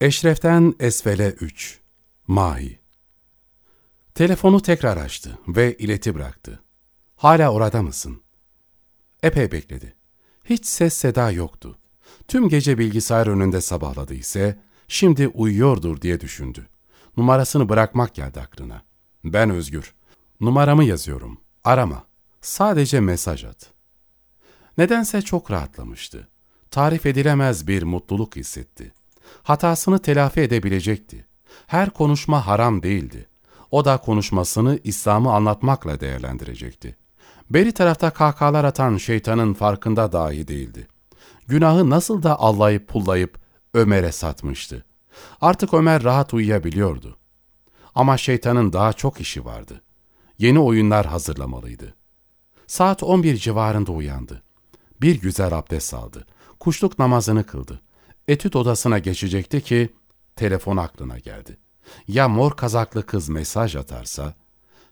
Eşref'ten Esfele 3 Mahi Telefonu tekrar açtı ve ileti bıraktı. Hala orada mısın? Epey bekledi. Hiç ses seda yoktu. Tüm gece bilgisayar önünde sabahladı ise şimdi uyuyordur diye düşündü. Numarasını bırakmak geldi aklına. Ben Özgür. Numaramı yazıyorum. Arama. Sadece mesaj at. Nedense çok rahatlamıştı. Tarif edilemez bir mutluluk hissetti. Hatasını telafi edebilecekti. Her konuşma haram değildi. O da konuşmasını İslam'ı anlatmakla değerlendirecekti. Beri tarafta kahkahalar atan şeytanın farkında dahi değildi. Günahı nasıl da allayıp pullayıp Ömer'e satmıştı. Artık Ömer rahat uyuyabiliyordu. Ama şeytanın daha çok işi vardı. Yeni oyunlar hazırlamalıydı. Saat 11 civarında uyandı. Bir güzel abdest aldı. Kuşluk namazını kıldı. Etüt odasına geçecekti ki telefon aklına geldi. Ya mor kazaklı kız mesaj atarsa?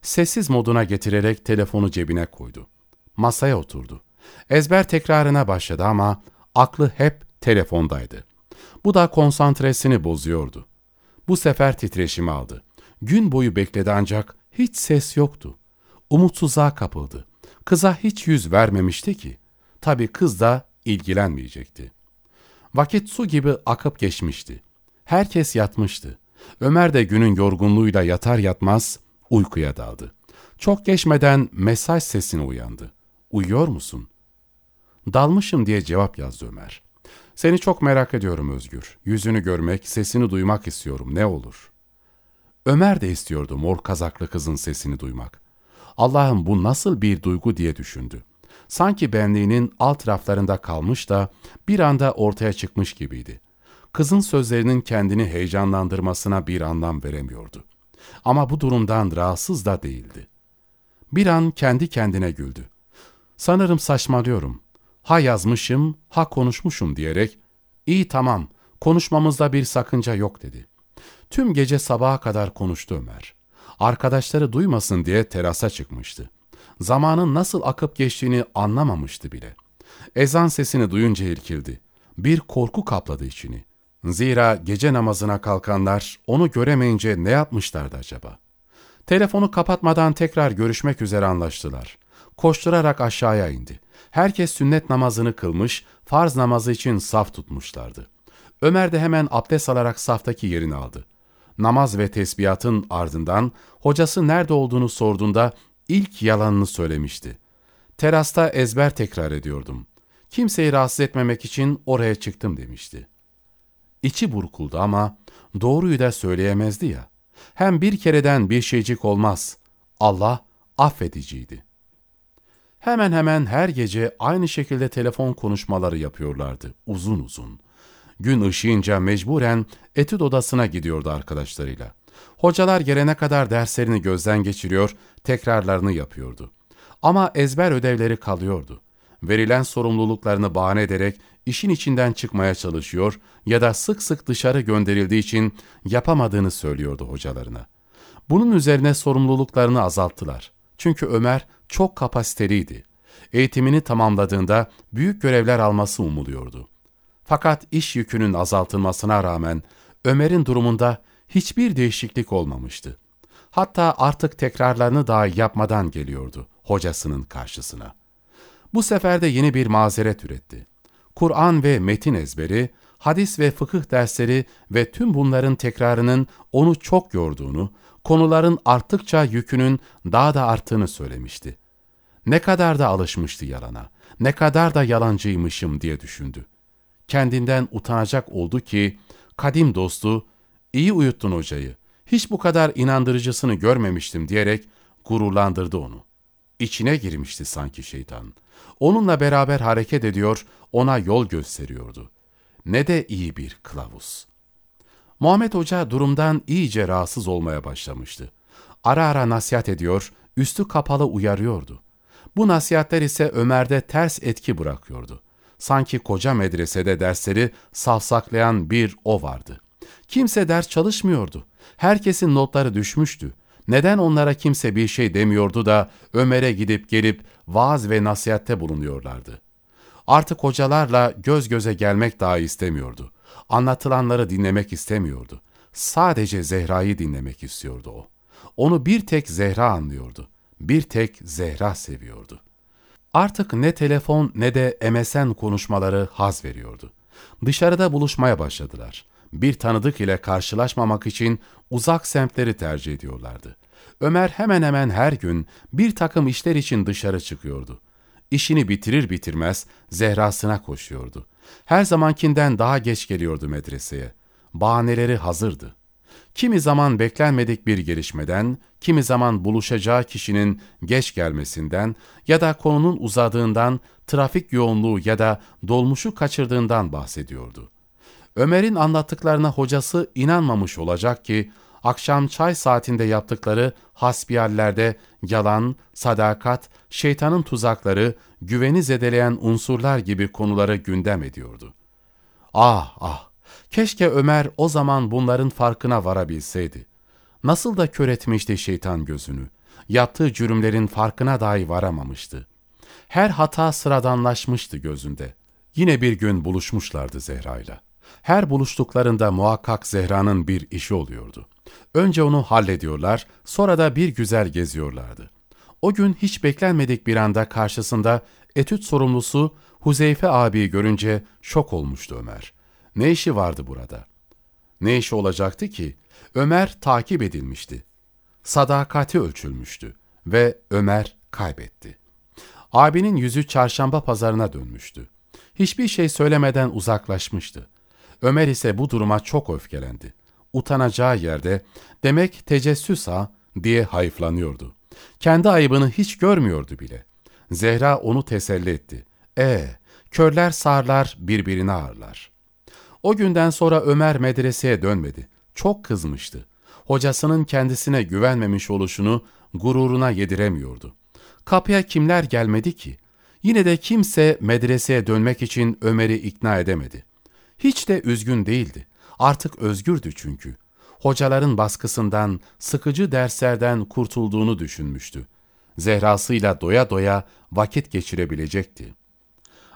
Sessiz moduna getirerek telefonu cebine koydu. Masaya oturdu. Ezber tekrarına başladı ama aklı hep telefondaydı. Bu da konsantresini bozuyordu. Bu sefer titreşimi aldı. Gün boyu bekledi ancak hiç ses yoktu. Umutsuzluğa kapıldı. Kıza hiç yüz vermemişti ki. Tabii kız da ilgilenmeyecekti. Vakit su gibi akıp geçmişti. Herkes yatmıştı. Ömer de günün yorgunluğuyla yatar yatmaz uykuya daldı. Çok geçmeden mesaj sesine uyandı. Uyuyor musun? Dalmışım diye cevap yazdı Ömer. Seni çok merak ediyorum Özgür. Yüzünü görmek, sesini duymak istiyorum. Ne olur? Ömer de istiyordu mor kazaklı kızın sesini duymak. Allah'ım bu nasıl bir duygu diye düşündü. Sanki benliğinin alt raflarında kalmış da bir anda ortaya çıkmış gibiydi. Kızın sözlerinin kendini heyecanlandırmasına bir anlam veremiyordu. Ama bu durumdan rahatsız da değildi. Bir an kendi kendine güldü. Sanırım saçmalıyorum. Ha yazmışım, ha konuşmuşum diyerek, iyi tamam, konuşmamızda bir sakınca yok dedi. Tüm gece sabaha kadar konuştu Ömer. Arkadaşları duymasın diye terasa çıkmıştı. Zamanın nasıl akıp geçtiğini anlamamıştı bile. Ezan sesini duyunca irkildi. Bir korku kapladı içini. Zira gece namazına kalkanlar onu göremeyince ne yapmışlardı acaba? Telefonu kapatmadan tekrar görüşmek üzere anlaştılar. Koşturarak aşağıya indi. Herkes sünnet namazını kılmış, farz namazı için saf tutmuşlardı. Ömer de hemen abdest alarak saftaki yerini aldı. Namaz ve tesbihatın ardından hocası nerede olduğunu sorduğunda ilk yalanını söylemişti. Terasta ezber tekrar ediyordum. Kimseyi rahatsız etmemek için oraya çıktım demişti. İçi burkuldu ama doğruyu da söyleyemezdi ya. Hem bir kereden bir şeycik olmaz. Allah affediciydi. Hemen hemen her gece aynı şekilde telefon konuşmaları yapıyorlardı, uzun uzun. Gün ışıyınca mecburen etüt odasına gidiyordu arkadaşlarıyla. Hocalar gelene kadar derslerini gözden geçiriyor, tekrarlarını yapıyordu. Ama ezber ödevleri kalıyordu. Verilen sorumluluklarını bahane ederek işin içinden çıkmaya çalışıyor ya da sık sık dışarı gönderildiği için yapamadığını söylüyordu hocalarına. Bunun üzerine sorumluluklarını azalttılar. Çünkü Ömer çok kapasiteliydi. Eğitimini tamamladığında büyük görevler alması umuluyordu. Fakat iş yükünün azaltılmasına rağmen Ömer'in durumunda hiçbir değişiklik olmamıştı. Hatta artık tekrarlarını daha yapmadan geliyordu hocasının karşısına. Bu sefer de yeni bir mazeret üretti. Kur'an ve metin ezberi, hadis ve fıkıh dersleri ve tüm bunların tekrarının onu çok yorduğunu, konuların arttıkça yükünün daha da arttığını söylemişti. Ne kadar da alışmıştı yalana, ne kadar da yalancıymışım diye düşündü. Kendinden utanacak oldu ki, kadim dostu, iyi uyuttun hocayı, hiç bu kadar inandırıcısını görmemiştim diyerek gururlandırdı onu. İçine girmişti sanki şeytan. Onunla beraber hareket ediyor, ona yol gösteriyordu. Ne de iyi bir kılavuz. Muhammed Hoca durumdan iyice rahatsız olmaya başlamıştı. Ara ara nasihat ediyor, üstü kapalı uyarıyordu. Bu nasihatler ise Ömer'de ters etki bırakıyordu. Sanki koca medresede dersleri savsaklayan bir o vardı. Kimse ders çalışmıyordu. Herkesin notları düşmüştü. Neden onlara kimse bir şey demiyordu da Ömer'e gidip gelip vaaz ve nasihatte bulunuyorlardı? Artık hocalarla göz göze gelmek daha istemiyordu. Anlatılanları dinlemek istemiyordu. Sadece Zehra'yı dinlemek istiyordu o. Onu bir tek Zehra anlıyordu. Bir tek Zehra seviyordu. Artık ne telefon ne de MSN konuşmaları haz veriyordu. Dışarıda buluşmaya başladılar. Bir tanıdık ile karşılaşmamak için uzak semtleri tercih ediyorlardı. Ömer hemen hemen her gün bir takım işler için dışarı çıkıyordu. İşini bitirir bitirmez Zehra'sına koşuyordu. Her zamankinden daha geç geliyordu medreseye. Bahaneleri hazırdı. Kimi zaman beklenmedik bir gelişmeden, kimi zaman buluşacağı kişinin geç gelmesinden ya da konunun uzadığından, trafik yoğunluğu ya da dolmuşu kaçırdığından bahsediyordu. Ömer'in anlattıklarına hocası inanmamış olacak ki, akşam çay saatinde yaptıkları hasbiyallerde yalan, sadakat, şeytanın tuzakları, güveni zedeleyen unsurlar gibi konuları gündem ediyordu. Ah ah! Keşke Ömer o zaman bunların farkına varabilseydi. Nasıl da kör etmişti şeytan gözünü. Yaptığı cürümlerin farkına dahi varamamıştı. Her hata sıradanlaşmıştı gözünde. Yine bir gün buluşmuşlardı Zehra'yla. Her buluştuklarında muhakkak Zehra'nın bir işi oluyordu. Önce onu hallediyorlar, sonra da bir güzel geziyorlardı. O gün hiç beklenmedik bir anda karşısında etüt sorumlusu Huzeyfe abi görünce şok olmuştu Ömer. Ne işi vardı burada? Ne işi olacaktı ki? Ömer takip edilmişti. Sadakati ölçülmüştü ve Ömer kaybetti. Abinin yüzü çarşamba pazarına dönmüştü. Hiçbir şey söylemeden uzaklaşmıştı. Ömer ise bu duruma çok öfkelendi. Utanacağı yerde demek tecessüs ha diye hayıflanıyordu. Kendi ayıbını hiç görmüyordu bile. Zehra onu teselli etti. E, körler sağırlar birbirini ağırlar. O günden sonra Ömer medreseye dönmedi. Çok kızmıştı. Hocasının kendisine güvenmemiş oluşunu gururuna yediremiyordu. Kapıya kimler gelmedi ki? Yine de kimse medreseye dönmek için Ömer'i ikna edemedi. Hiç de üzgün değildi. Artık özgürdü çünkü. Hocaların baskısından, sıkıcı derslerden kurtulduğunu düşünmüştü. Zehrasıyla doya doya vakit geçirebilecekti.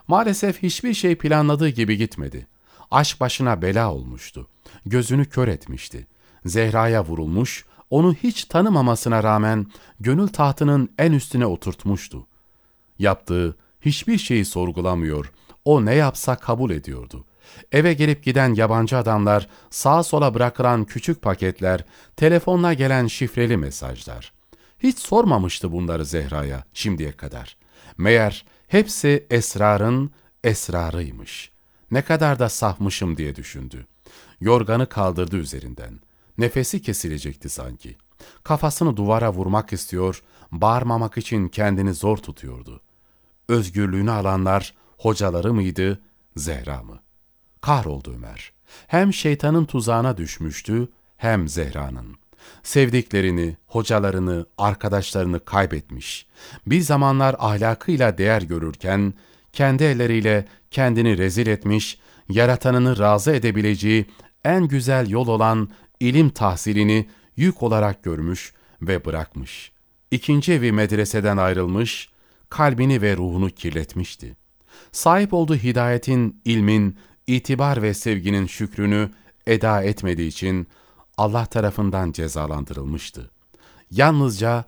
Maalesef hiçbir şey planladığı gibi gitmedi. Aşk başına bela olmuştu. Gözünü kör etmişti. Zehra'ya vurulmuş, onu hiç tanımamasına rağmen gönül tahtının en üstüne oturtmuştu. Yaptığı hiçbir şeyi sorgulamıyor, o ne yapsa kabul ediyordu. Eve gelip giden yabancı adamlar, sağa sola bırakılan küçük paketler, telefonla gelen şifreli mesajlar. Hiç sormamıştı bunları Zehra'ya şimdiye kadar. Meğer hepsi esrarın esrarıymış. Ne kadar da safmışım diye düşündü. Yorganı kaldırdı üzerinden. Nefesi kesilecekti sanki. Kafasını duvara vurmak istiyor, bağırmamak için kendini zor tutuyordu. Özgürlüğünü alanlar hocaları mıydı, Zehra mı? Kahroldu Ömer. Hem şeytanın tuzağına düşmüştü, hem Zehra'nın. Sevdiklerini, hocalarını, arkadaşlarını kaybetmiş. Bir zamanlar ahlakıyla değer görürken, kendi elleriyle kendini rezil etmiş, yaratanını razı edebileceği en güzel yol olan ilim tahsilini yük olarak görmüş ve bırakmış. İkinci evi medreseden ayrılmış, kalbini ve ruhunu kirletmişti. Sahip olduğu hidayetin, ilmin, itibar ve sevginin şükrünü eda etmediği için Allah tarafından cezalandırılmıştı. Yalnızca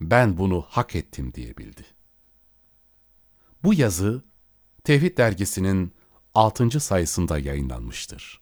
ben bunu hak ettim diyebildi. Bu yazı Tevhid dergisinin 6. sayısında yayınlanmıştır.